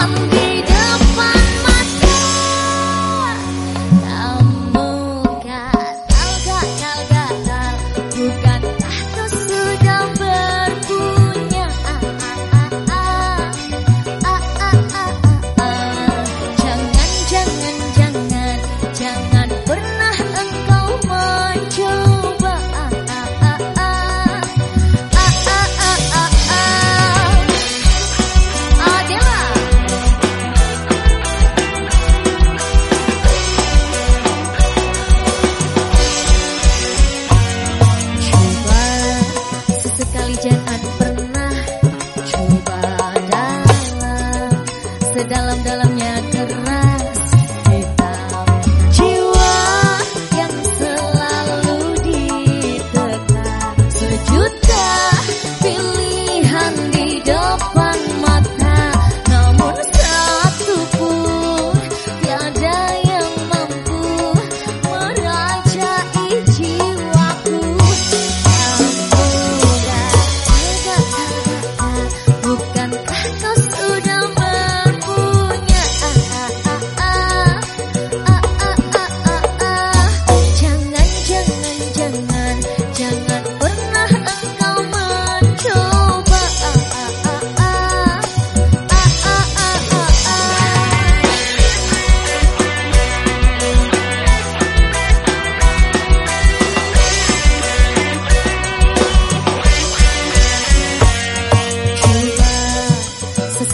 旁边 kerjaan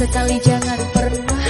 sekali jangan pernah